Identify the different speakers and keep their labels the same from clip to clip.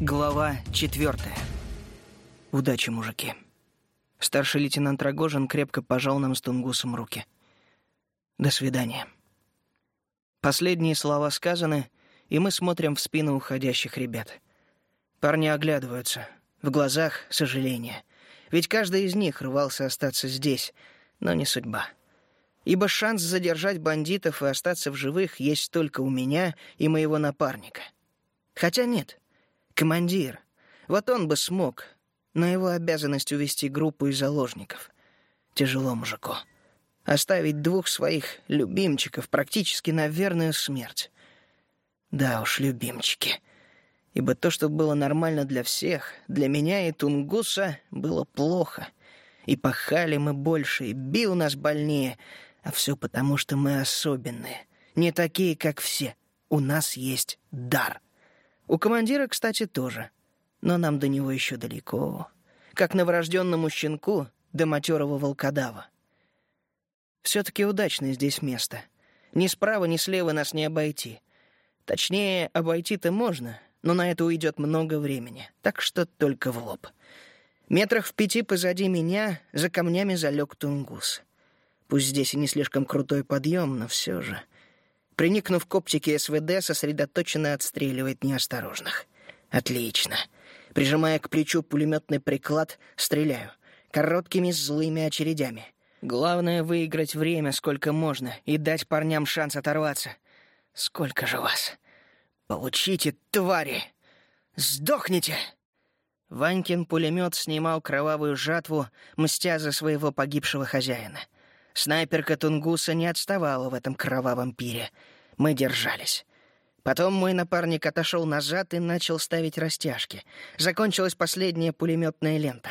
Speaker 1: Глава четвертая. Удачи, мужики. Старший лейтенант Рогожин крепко пожал нам с Тунгусом руки. До свидания. Последние слова сказаны, и мы смотрим в спину уходящих ребят. Парни оглядываются. В глазах сожаление. Ведь каждый из них рвался остаться здесь, но не судьба. Ибо шанс задержать бандитов и остаться в живых есть только у меня и моего напарника. Хотя нет — Командир. Вот он бы смог, но его обязанность увести группу из заложников. Тяжело мужику. Оставить двух своих любимчиков практически на верную смерть. Да уж, любимчики. Ибо то, что было нормально для всех, для меня и Тунгуса, было плохо. И пахали мы больше, и бил нас больнее. А все потому, что мы особенные. Не такие, как все. У нас есть дар. У командира, кстати, тоже. Но нам до него еще далеко. Как новорожденному щенку до матерого волкодава. Все-таки удачное здесь место. Ни справа, ни слева нас не обойти. Точнее, обойти-то можно, но на это уйдет много времени, так что только в лоб. Метрах в пяти позади меня за камнями залег тунгус. Пусть здесь и не слишком крутой подъем, но все же — Приникнув к оптике СВД, сосредоточенно отстреливает неосторожных. Отлично. Прижимая к плечу пулеметный приклад, стреляю. Короткими злыми очередями. Главное — выиграть время сколько можно и дать парням шанс оторваться. Сколько же вас? Получите, твари! Сдохните! Ванькин пулемет снимал кровавую жатву, мстя за своего погибшего хозяина — Снайперка Тунгуса не отставала в этом кровавом пире. Мы держались. Потом мой напарник отошел назад и начал ставить растяжки. Закончилась последняя пулеметная лента.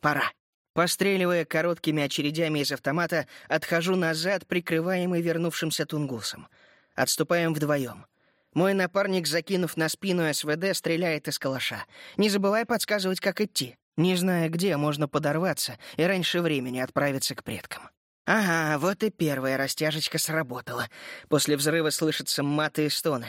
Speaker 1: Пора. Постреливая короткими очередями из автомата, отхожу назад, прикрываемый вернувшимся тунгусом. Отступаем вдвоем. Мой напарник, закинув на спину СВД, стреляет из калаша. Не забывай подсказывать, как идти. Не зная где, можно подорваться и раньше времени отправиться к предкам. Ага, вот и первая растяжечка сработала. После взрыва слышатся маты и стоны.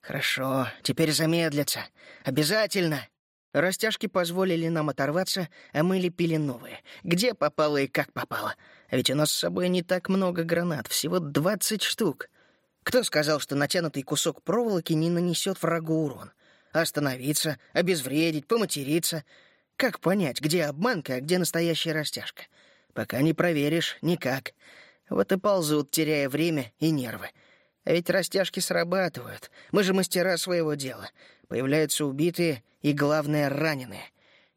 Speaker 1: Хорошо, теперь замедлиться. Обязательно. Растяжки позволили нам оторваться, а мы лепили новые. Где попало и как попало. А ведь у нас с собой не так много гранат, всего двадцать штук. Кто сказал, что натянутый кусок проволоки не нанесет врагу урон? Остановиться, обезвредить, поматериться. Как понять, где обманка, а где настоящая растяжка? — Пока не проверишь, никак. Вот и ползут, теряя время и нервы. А ведь растяжки срабатывают. Мы же мастера своего дела. Появляются убитые и, главное, раненые.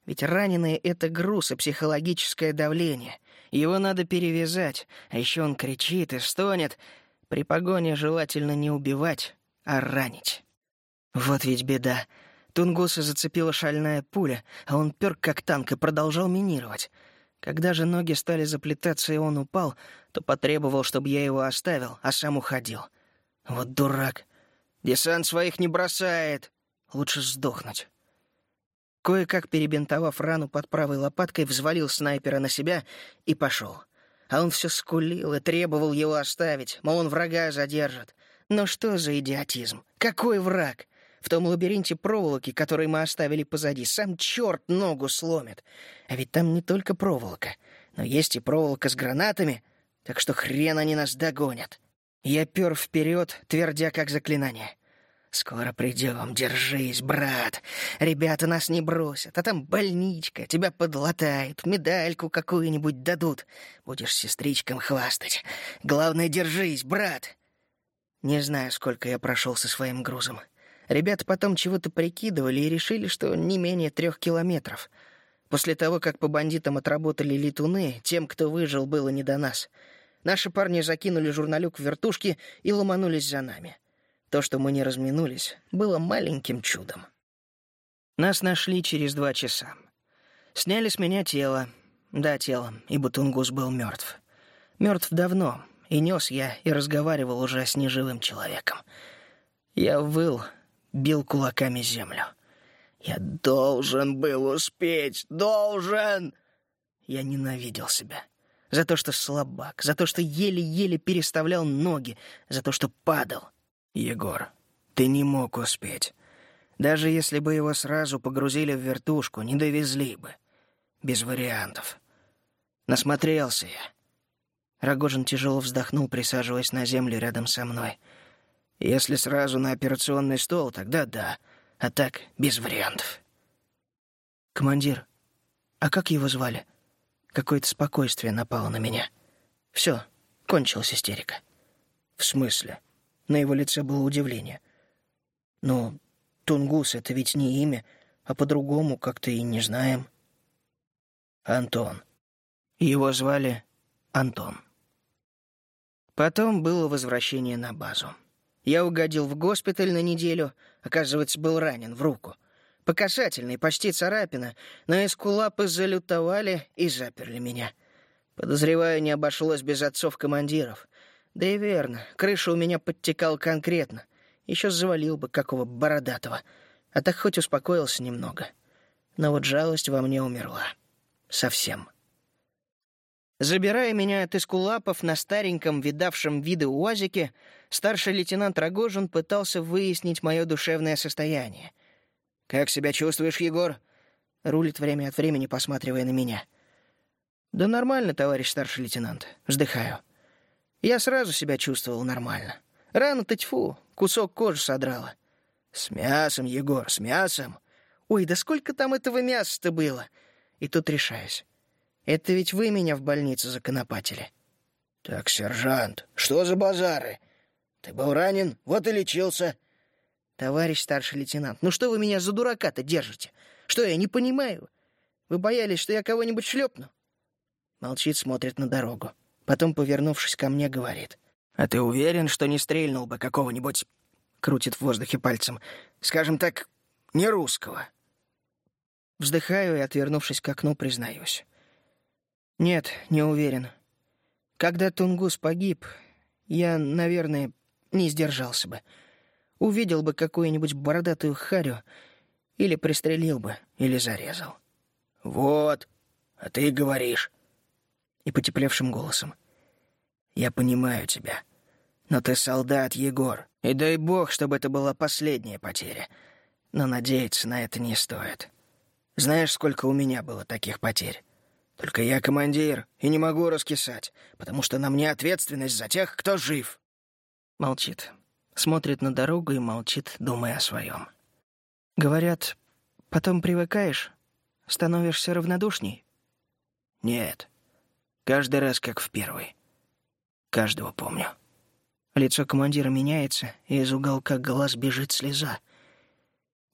Speaker 1: Ведь раненые — это груз и психологическое давление. Его надо перевязать, а еще он кричит и стонет. При погоне желательно не убивать, а ранить. Вот ведь беда. Тунгуса зацепила шальная пуля, а он пёр как танк и продолжал минировать. Когда же ноги стали заплетаться и он упал, то потребовал, чтобы я его оставил, а сам уходил. Вот дурак. Десант своих не бросает. Лучше сдохнуть. Кое-как перебинтовав рану под правой лопаткой, взвалил снайпера на себя и пошел. А он все скулил и требовал его оставить, мол, он врага задержит. Но что за идиотизм? Какой враг? В том лабиринте проволоки, который мы оставили позади, сам черт ногу сломит. А ведь там не только проволока, но есть и проволока с гранатами, так что хрен они нас догонят. Я пер вперед, твердя как заклинание. «Скоро придем, держись, брат. Ребята нас не бросят, а там больничка, тебя подлатают, медальку какую-нибудь дадут. Будешь сестричкам хвастать. Главное, держись, брат!» Не знаю, сколько я прошел со своим грузом. Ребята потом чего-то прикидывали и решили, что не менее трех километров. После того, как по бандитам отработали летуны, тем, кто выжил, было не до нас. Наши парни закинули журналюк в вертушки и ломанулись за нами. То, что мы не разминулись, было маленьким чудом. Нас нашли через два часа. Сняли с меня тело. Да, тело, ибо Тунгус был мертв. Мертв давно, и нес я, и разговаривал уже с неживым человеком. Я выл, бил кулаками землю. «Я должен был успеть! Должен!» Я ненавидел себя. За то, что слабак, за то, что еле-еле переставлял ноги, за то, что падал. «Егор, ты не мог успеть. Даже если бы его сразу погрузили в вертушку, не довезли бы. Без вариантов. Насмотрелся я. Рогожин тяжело вздохнул, присаживаясь на землю рядом со мной. Если сразу на операционный стол, тогда да. А так, без вариантов. «Командир, а как его звали?» Какое-то спокойствие напало на меня. Все, кончилась истерика. «В смысле?» На его лице было удивление. «Ну, Тунгус — это ведь не имя, а по-другому как-то и не знаем». «Антон». Его звали Антон. Потом было возвращение на базу. Я угодил в госпиталь на неделю, оказывается, был ранен в руку. По касательной, почти царапина, но эскулапы залютовали и заперли меня. Подозреваю, не обошлось без отцов-командиров. Да и верно, крыша у меня подтекала конкретно. Еще завалил бы какого бородатого. А так хоть успокоился немного. Но вот жалость во мне умерла. Совсем. Забирая меня от эскулапов на стареньком, видавшем виды УАЗике, старший лейтенант Рогожин пытался выяснить мое душевное состояние. «Как себя чувствуешь, Егор?» Рулит время от времени, посматривая на меня. «Да нормально, товарищ старший лейтенант. Вздыхаю. Я сразу себя чувствовал нормально. Рано-то тьфу, кусок кожи содрала. С мясом, Егор, с мясом. Ой, да сколько там этого мяса-то было? И тут решаюсь. Это ведь вы меня в больницу законопатили. Так, сержант, что за базары? Ты был ранен, вот и лечился. Товарищ старший лейтенант, ну что вы меня за дурака-то держите? Что, я не понимаю? Вы боялись, что я кого-нибудь шлепну? Молчит, смотрит на дорогу. Потом, повернувшись ко мне, говорит. «А ты уверен, что не стрельнул бы какого-нибудь...» Крутит в воздухе пальцем. «Скажем так, не русского». Вздыхаю и, отвернувшись к окну, признаюсь. Нет, не уверен. Когда Тунгус погиб, я, наверное, не сдержался бы. Увидел бы какую-нибудь бородатую харю, или пристрелил бы, или зарезал. «Вот, а ты говоришь». И потеплевшим голосом. «Я понимаю тебя. Но ты солдат, Егор. И дай бог, чтобы это была последняя потеря. Но надеяться на это не стоит. Знаешь, сколько у меня было таких потерь? Только я командир и не могу раскисать, потому что на мне ответственность за тех, кто жив». Молчит. Смотрит на дорогу и молчит, думая о своем. Говорят, потом привыкаешь, становишься равнодушней? Нет. Каждый раз как в первый. Каждого помню. Лицо командира меняется, и из уголка глаз бежит слеза.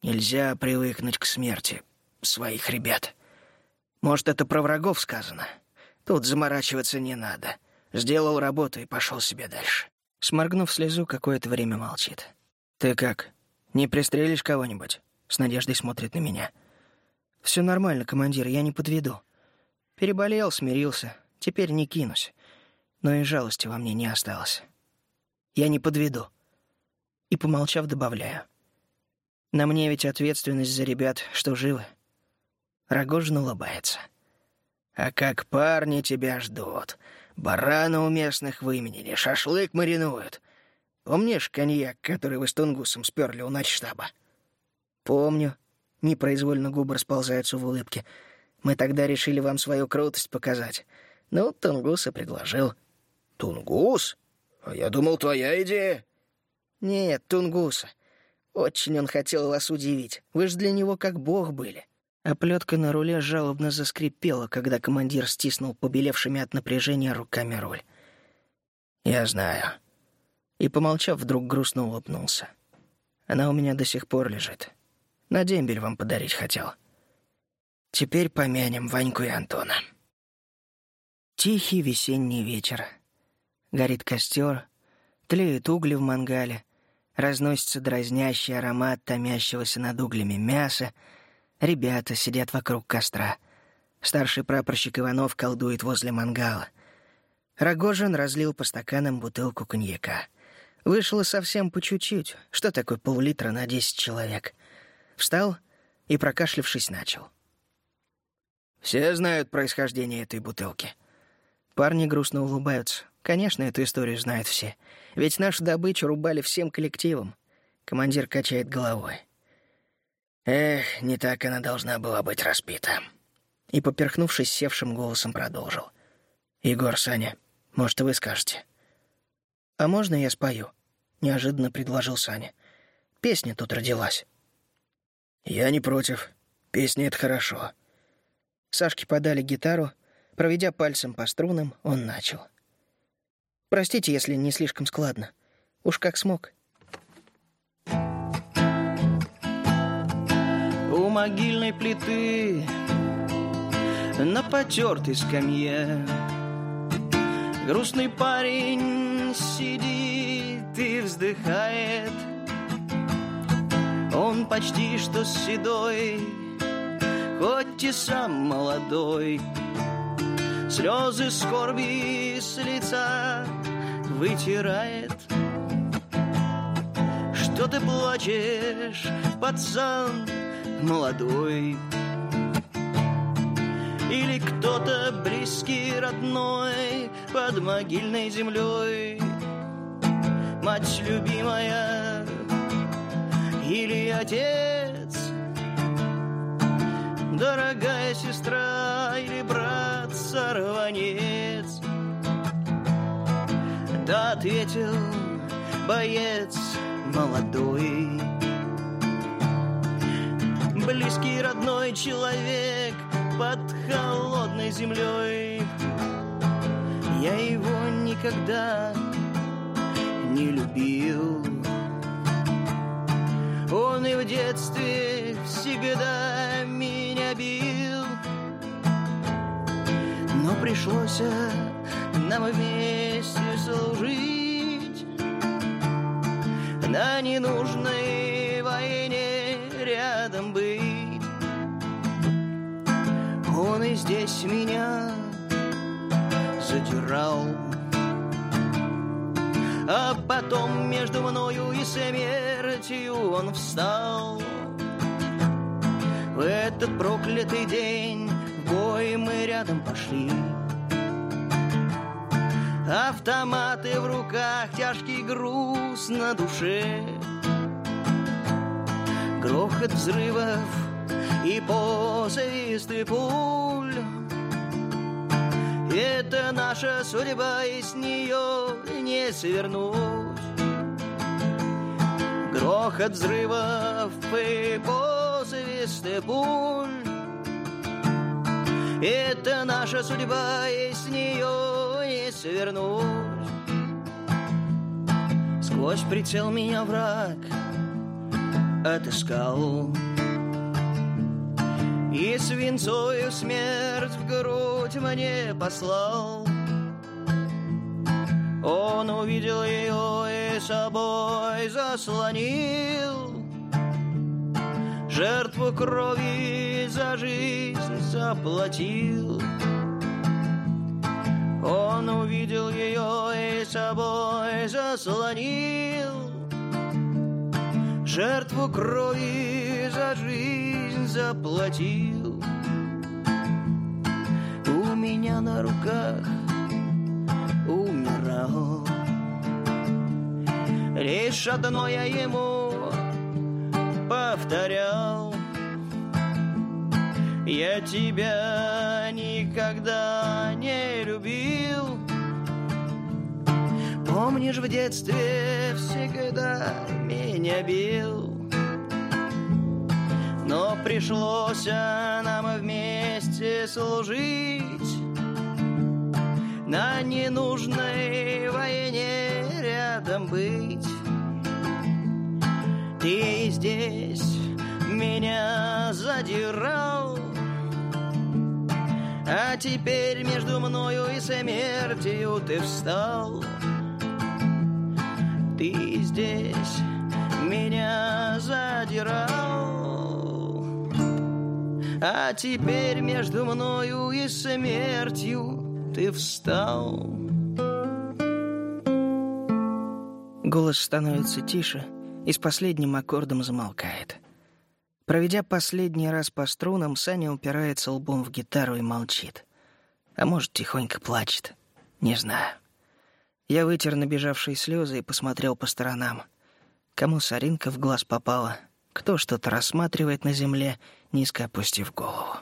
Speaker 1: Нельзя привыкнуть к смерти своих ребят. Может, это про врагов сказано? Тут заморачиваться не надо. Сделал работу и пошел себе дальше. Сморгнув слезу, какое-то время молчит. «Ты как? Не пристрелишь кого-нибудь?» С надеждой смотрит на меня. «Все нормально, командир, я не подведу. Переболел, смирился. Теперь не кинусь. Но и жалости во мне не осталось. Я не подведу». И, помолчав, добавляю. «На мне ведь ответственность за ребят, что живы. Рогожин улыбается. «А как парни тебя ждут. Барана у местных выменили, шашлык маринуют. Помнишь коньяк, который вы с Тунгусом сперли у начштаба?» «Помню». Непроизвольно губы расползаются в улыбке. «Мы тогда решили вам свою крутость показать. Ну, Тунгуса предложил». «Тунгус? А я думал, твоя идея». «Нет, Тунгуса. Очень он хотел вас удивить. Вы же для него как бог были. Оплетка на руле жалобно заскрипела, когда командир стиснул побелевшими от напряжения руками руль. «Я знаю». И, помолчав, вдруг грустно улыбнулся. «Она у меня до сих пор лежит. На дембель вам подарить хотел. Теперь помянем Ваньку и Антона». Тихий весенний вечер. Горит костер, тлеют угли в мангале, разносится дразнящий аромат томящегося над углями мяса — Ребята сидят вокруг костра. Старший прапорщик Иванов колдует возле мангала. Рогожин разлил по стаканам бутылку коньяка. Вышло совсем по чуть-чуть. Что такое пол-литра на десять человек? Встал и, прокашлившись, начал. Все знают происхождение этой бутылки. Парни грустно улыбаются. Конечно, эту историю знают все. Ведь нашу добычу рубали всем коллективом. Командир качает головой. Эх, не так она должна была быть распита. И, поперхнувшись севшим голосом, продолжил. «Егор, Саня, может, вы скажете?» «А можно я спою?» — неожиданно предложил Саня. «Песня тут родилась». «Я не против. Песня — это хорошо». Сашке подали гитару. Проведя пальцем по струнам, он начал. «Простите, если не слишком складно. Уж как смог». Могильной плиты на потертой скамье. Грустный парень сидит и вздыхает. Он почти что седой, хоть и сам молодой. Слезы скорби с лица вытирает. Что ты плачешь, пацан, молодой. Или кто-то близкий, родной Под могильной землей. Мать любимая или отец. Дорогая сестра или брат сорванец. Да ответил боец молодой близкий родной человек под холодной землей. Я его никогда не любил. Он и в детстве всегда меня бил. Но пришлось нам вместе служить на ненужной войне рядом быть. Он и здесь меня задирал. А потом между мною и смертью он встал. В этот проклятый день в бой мы рядом пошли. Автоматы в руках, тяжкий груз на душе. Грохот взрывов и посвисты пуль. Это наша судьба, и с нее не свернуть. Грохот взрывов и посвисты пуль. Это наша судьба, и с нее не свернуть. Сквозь прицел меня враг отыскал. И свинцою смерть в грудь мне послал. Он увидел ее и собой заслонил. Жертву крови за жизнь заплатил. Он увидел ее и собой заслонил. Жертву крови за жизнь заплатил. У меня на руках умирал. Лишь одно я ему повторял. Я тебя никогда не любил. Помнишь, в детстве всегда меня бил. Но пришлось нам вместе служить На ненужной войне рядом быть Ты здесь меня задирал А теперь между мною и смертью ты встал Ты здесь меня задирал а теперь между мною и смертью ты встал. Голос становится тише и с последним аккордом замолкает. Проведя последний раз по струнам, Саня упирается лбом в гитару и молчит. А может, тихонько плачет. Не знаю. Я вытер набежавшие слезы и посмотрел по сторонам. Кому соринка в глаз попала, кто что-то рассматривает на земле, низко опустив голову.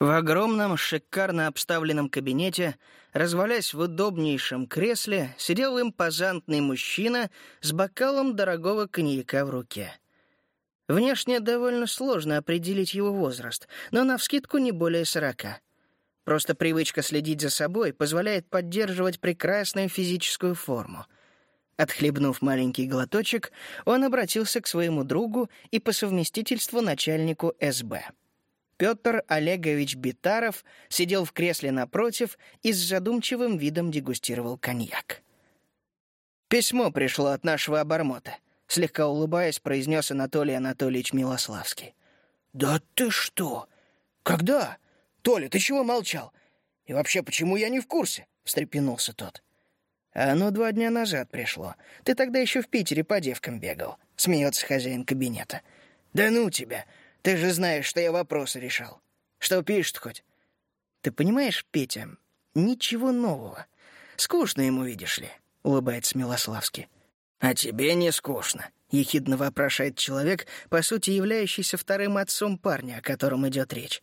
Speaker 1: В огромном, шикарно обставленном кабинете, развалясь в удобнейшем кресле, сидел импозантный мужчина с бокалом дорогого коньяка в руке. Внешне довольно сложно определить его возраст, но навскидку не более сорока. Просто привычка следить за собой позволяет поддерживать прекрасную физическую форму. Отхлебнув маленький глоточек, он обратился к своему другу и по совместительству начальнику СБ — Петр Олегович Битаров сидел в кресле напротив и с задумчивым видом дегустировал коньяк. «Письмо пришло от нашего обормота», — слегка улыбаясь, произнес Анатолий Анатольевич Милославский.
Speaker 2: «Да ты что? Когда? Толя, ты чего молчал? И вообще, почему я не в курсе?» — встрепенулся тот.
Speaker 1: «А оно два дня назад пришло. Ты тогда еще в Питере по девкам бегал», — смеется хозяин кабинета.
Speaker 2: «Да ну тебя! Ты же знаешь, что я вопросы решал. Что пишет хоть?
Speaker 1: Ты понимаешь, Петя, ничего нового. Скучно ему, видишь ли, улыбается Милославский.
Speaker 2: А тебе не скучно, ехидно вопрошает человек, по сути являющийся вторым отцом парня, о котором идет речь.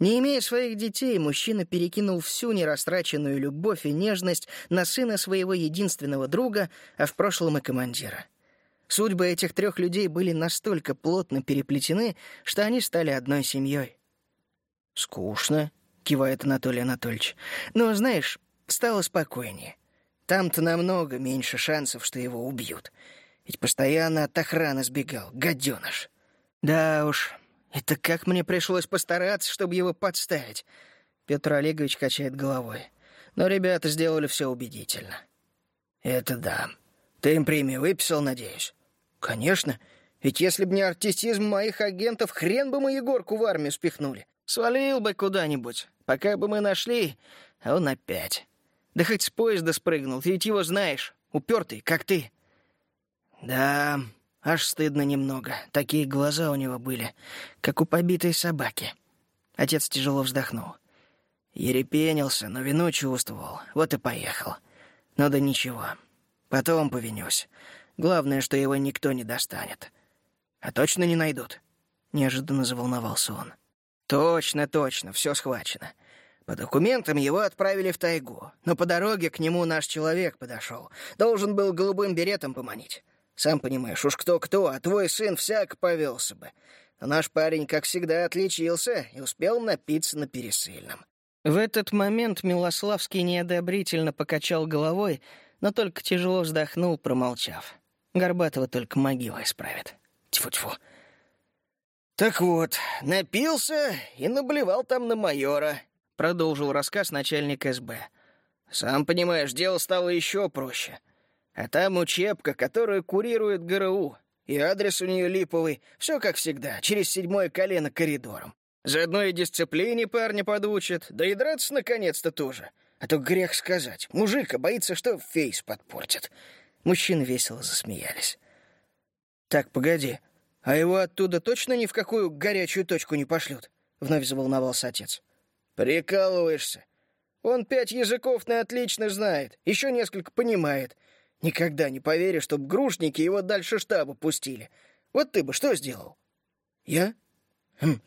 Speaker 1: Не имея своих детей, мужчина перекинул всю нерастраченную любовь и нежность на сына своего единственного друга, а в прошлом и командира. Судьбы этих трех людей были настолько плотно переплетены, что они стали одной семьей.
Speaker 2: «Скучно», — кивает Анатолий Анатольевич.
Speaker 1: «Но, знаешь, стало спокойнее. Там-то намного меньше шансов, что его убьют. Ведь постоянно от охраны сбегал, гаденыш. Да уж, это как мне пришлось постараться, чтобы его подставить». Петр Олегович качает головой. Но ребята сделали все убедительно.
Speaker 2: «Это да. Ты им премию выписал, надеюсь?»
Speaker 1: «Конечно. Ведь если бы не артистизм моих агентов, хрен бы мы Егорку в армию спихнули. Свалил бы куда-нибудь, пока бы мы нашли, а он опять. Да хоть с поезда спрыгнул, ты ведь его знаешь, упертый, как ты». «Да, аж стыдно немного. Такие глаза у него были, как у побитой собаки». Отец тяжело вздохнул. Ерепенился, но вину чувствовал, вот и поехал. Ну да ничего, потом повинюсь. Главное, что его никто не достанет. А точно не найдут?» Неожиданно заволновался он. «Точно, точно, все схвачено. По документам его отправили в тайгу, но по дороге к нему наш человек подошел. Должен был голубым беретом поманить. Сам понимаешь, уж кто-кто, а твой сын всяк повелся бы. Но наш парень, как всегда, отличился и успел напиться на пересыльном». В этот момент Милославский неодобрительно покачал головой, но только тяжело вздохнул, промолчав. Горбатого только могила исправит. Тьфу-тьфу.
Speaker 2: «Так вот, напился и наблевал там на майора», — продолжил рассказ начальник СБ. «Сам понимаешь, дело стало еще проще. А там учебка, которую курирует ГРУ, и адрес у нее липовый, все как всегда, через седьмое колено коридором. Заодно и дисциплине парня подучат, да и драться наконец-то тоже. А то грех сказать, мужика боится, что фейс подпортит.
Speaker 1: Мужчины весело засмеялись. «Так, погоди, а его оттуда точно ни в какую горячую точку не пошлют?» — вновь заволновался отец.
Speaker 2: «Прикалываешься. Он пять языков на отлично знает, еще несколько понимает. Никогда не поверишь, чтоб грушники его дальше штаба пустили. Вот ты бы что сделал?»
Speaker 1: «Я? Хм.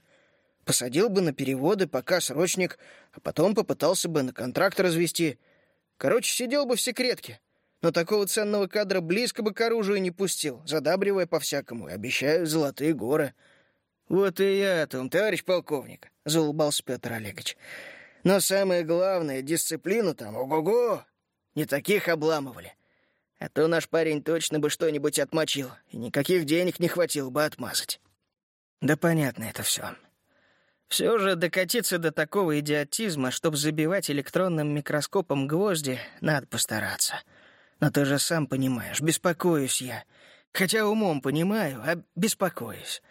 Speaker 1: Посадил бы на переводы, пока срочник, а потом попытался бы на контракт развести. Короче, сидел бы в секретке но такого ценного кадра близко бы к оружию не пустил, задабривая по-всякому, и обещаю золотые горы».
Speaker 2: «Вот и я о том, товарищ полковник», — заулыбался Петр Олегович. «Но самое главное, дисциплину там, ого-го, не таких обламывали. А то наш парень точно бы что-нибудь отмочил, и никаких денег не хватило бы отмазать».
Speaker 1: «Да понятно это все. Все же докатиться до такого идиотизма, чтобы забивать электронным микроскопом гвозди, надо постараться». Но ты же сам понимаешь, беспокоюсь я. Хотя умом понимаю, а беспокоюсь.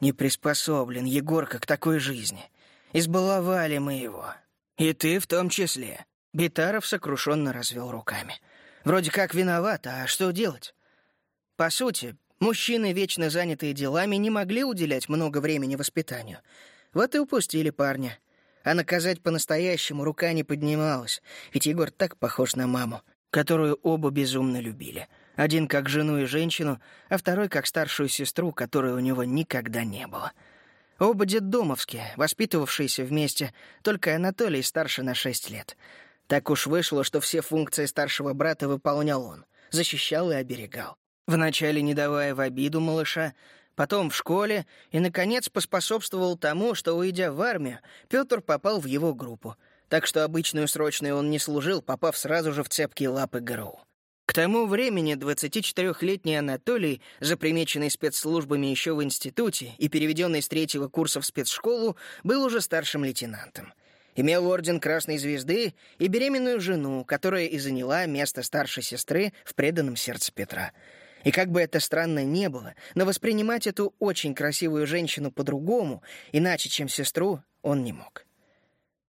Speaker 1: Не приспособлен Егорка к такой жизни. Избаловали мы его. И ты в том числе. Битаров сокрушенно развел руками. Вроде как виноват, а что делать? По сути, мужчины, вечно занятые делами, не могли уделять много времени воспитанию. Вот и упустили парня. А наказать по-настоящему рука не поднималась, ведь Егор так похож на маму которую оба безумно любили. Один как жену и женщину, а второй как старшую сестру, которой у него никогда не было. Оба детдомовские, воспитывавшиеся вместе, только Анатолий старше на шесть лет. Так уж вышло, что все функции старшего брата выполнял он, защищал и оберегал. Вначале не давая в обиду малыша, потом в школе и, наконец, поспособствовал тому, что, уйдя в армию, Петр попал в его группу. Так что обычную срочную он не служил, попав сразу же в цепкие лапы ГРУ. К тому времени 24-летний Анатолий, запримеченный спецслужбами еще в институте и переведенный с третьего курса в спецшколу, был уже старшим лейтенантом. Имел орден Красной Звезды и беременную жену, которая и заняла место старшей сестры в преданном сердце Петра. И как бы это странно не было, но воспринимать эту очень красивую женщину по-другому, иначе, чем сестру, он не мог.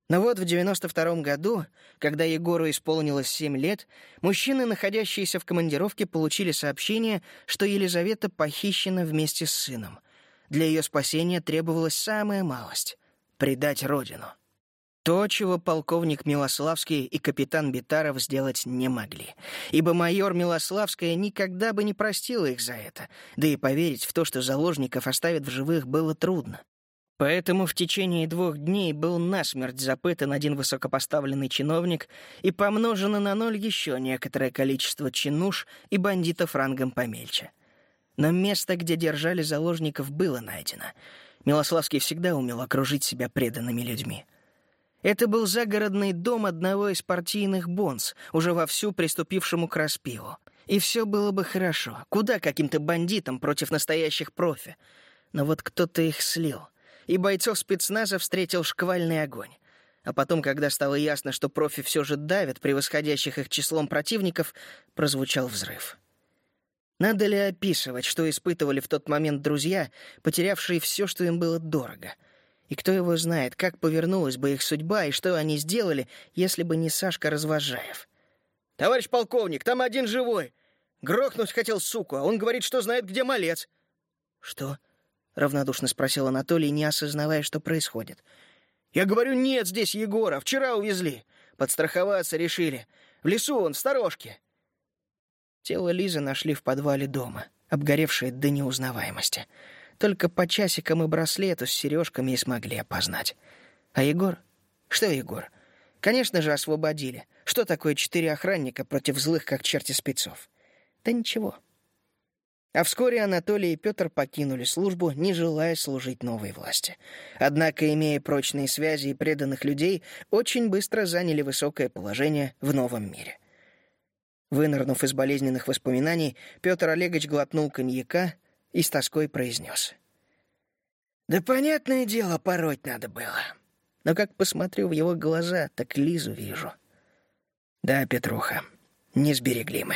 Speaker 1: Но вот в 92 году, когда Егору исполнилось 7 лет, мужчины, находящиеся в командировке, получили сообщение, что Елизавета похищена вместе с сыном. Для ее спасения требовалась самая малость — предать родину. То, чего полковник Милославский и капитан Битаров сделать не могли, ибо майор Милославская никогда бы не простила их за это, да и поверить в то, что заложников оставят в живых, было трудно. Поэтому в течение двух дней был насмерть запытан один высокопоставленный чиновник и помножено на ноль еще некоторое количество чинуш и бандитов рангом помельче. Но место, где держали заложников, было найдено. Милославский всегда умел окружить себя преданными людьми. Это был загородный дом одного из партийных бонс, уже вовсю приступившему к распиву. И все было бы хорошо. Куда каким-то бандитам против настоящих профи? Но вот кто-то их слил — и бойцов спецназа встретил шквальный огонь. А потом, когда стало ясно, что профи все же давят превосходящих их числом противников, прозвучал взрыв. Надо ли описывать, что испытывали в тот момент друзья, потерявшие все, что им было дорого? И кто его знает, как повернулась бы их судьба и что они сделали, если бы не Сашка Развожаев? «Товарищ полковник, там один живой! Грохнуть хотел, суку, а он говорит, что знает, где малец!» «Что?» равнодушно спросил Анатолий, не осознавая, что происходит. «Я говорю, нет здесь Егора. Вчера увезли. Подстраховаться решили. В лесу он, в сторожке». Тело Лизы нашли в подвале дома, обгоревшее до неузнаваемости. Только по часикам и браслету с сережками и смогли опознать. А Егор? Что Егор? Конечно же, освободили. Что такое четыре охранника против злых, как черти спецов? Да ничего. А вскоре Анатолий и Петр покинули службу, не желая служить новой власти. Однако, имея прочные связи и преданных людей, очень быстро заняли высокое положение в новом мире. Вынырнув из болезненных воспоминаний, Петр Олегович глотнул коньяка и с тоской произнес. «Да понятное дело, пороть надо было. Но как посмотрю в его глаза, так Лизу вижу. Да, Петруха, не сберегли мы».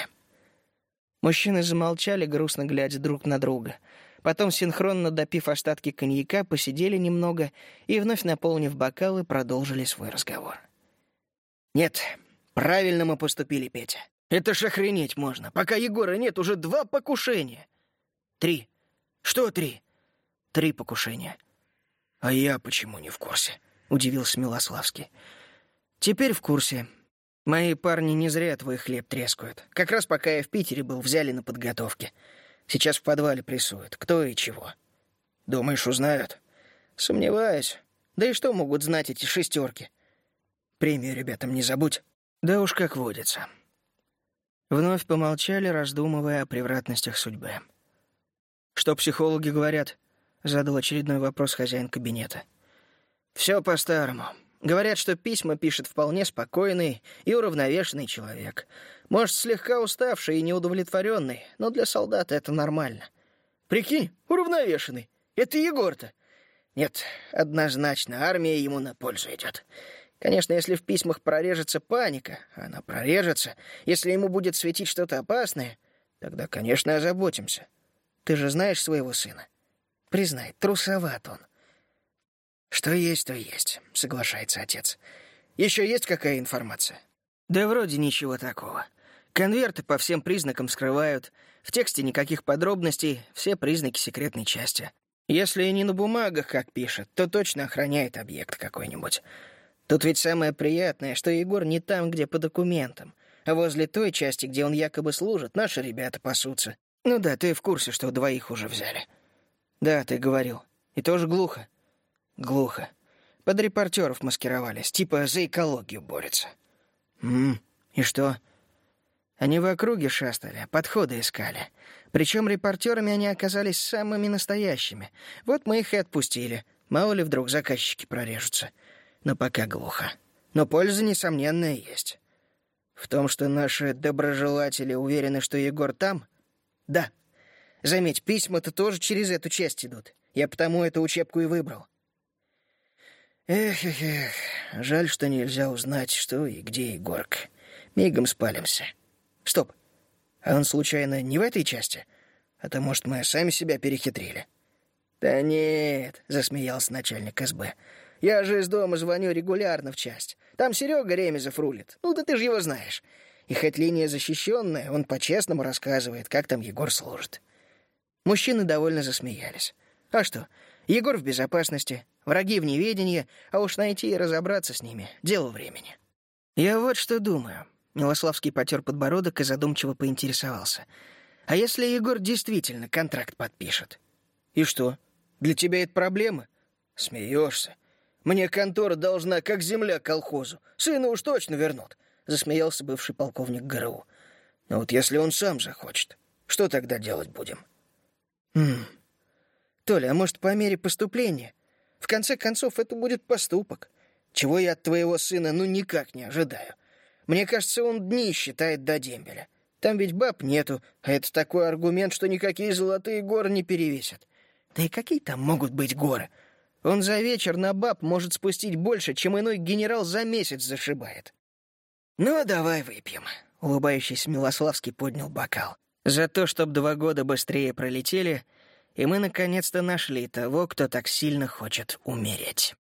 Speaker 1: Мужчины замолчали, грустно глядя друг на друга. Потом, синхронно допив остатки коньяка, посидели немного и, вновь наполнив бокалы, продолжили свой разговор. «Нет, правильно мы поступили, Петя. Это ж охренеть можно. Пока Егора нет, уже два покушения. Три. Что три? Три покушения. А я почему не в курсе?» — удивился Милославский. «Теперь в курсе. Мои парни не зря твой хлеб трескают. Как раз пока я в Питере был, взяли на подготовке. Сейчас в подвале прессуют. Кто и чего. Думаешь, узнают? Сомневаюсь. Да и что могут знать эти шестерки? Премию ребятам не забудь. Да уж как водится. Вновь помолчали, раздумывая о превратностях судьбы. «Что психологи говорят?» — задал очередной вопрос хозяин кабинета. «Все по-старому. Говорят, что письма пишет вполне спокойный и уравновешенный человек. Может, слегка уставший и неудовлетворенный, но для солдата это нормально. Прикинь, уравновешенный. Это Егор-то. Нет, однозначно, армия ему на пользу идет. Конечно, если в письмах прорежется паника, она прорежется, если ему будет светить что-то опасное, тогда, конечно, озаботимся. Ты же знаешь своего сына. Признай, трусоват он. «Что есть, то есть», — соглашается отец. «Еще есть какая информация?» «Да вроде ничего такого. Конверты по всем признакам скрывают. В тексте никаких подробностей, все признаки секретной части. Если не на бумагах, как пишет, то точно охраняет объект какой-нибудь. Тут ведь самое приятное, что Егор не там, где по документам. А возле той части, где он якобы служит, наши ребята пасутся. Ну да, ты в курсе, что двоих уже взяли. Да, ты говорил. И тоже глухо. Глухо. Под репортеров маскировались, типа за экологию борются. Ммм, и что? Они в округе шастали, подходы искали. Причем репортерами они оказались самыми настоящими. Вот мы их и отпустили. Мало ли вдруг заказчики прорежутся. Но пока глухо. Но польза, несомненная, есть. В том, что наши доброжелатели уверены, что Егор там? Да. Заметь, письма-то тоже через эту часть идут. Я потому эту учебку и выбрал. Эх, эх, эх, жаль, что нельзя узнать, что и где Егорка. Мигом спалимся. Стоп. А он, случайно, не в этой части? А то, может, мы сами себя перехитрили? Да нет, засмеялся начальник СБ. Я же из дома звоню регулярно в часть. Там Серега Ремезов рулит. Ну да ты же его знаешь. И хоть линия защищенная, он по-честному рассказывает, как там Егор служит. Мужчины довольно засмеялись. А что, Егор в безопасности, враги в неведении, а уж найти и разобраться с ними — дело времени. Я вот что думаю. Милославский потер подбородок и задумчиво поинтересовался. А если Егор действительно контракт подпишет? И что, для тебя это проблема? Смеешься. Мне контора должна, как земля колхозу. Сына уж точно вернут. Засмеялся бывший полковник ГРУ. Но вот если он сам захочет, что тогда делать будем? Хм, Толя, а может, по мере поступления? В конце концов, это будет поступок. Чего я от твоего сына ну никак не ожидаю. Мне кажется, он дни считает до дембеля. Там ведь баб нету, а это такой аргумент, что никакие золотые горы не перевесят. Да и какие там могут быть горы? Он за вечер на баб может спустить больше, чем иной генерал за месяц зашибает. «Ну, давай выпьем», — улыбающийся Милославский поднял бокал. «За то, чтоб два года быстрее пролетели, и мы наконец-то нашли того, кто так сильно хочет умереть.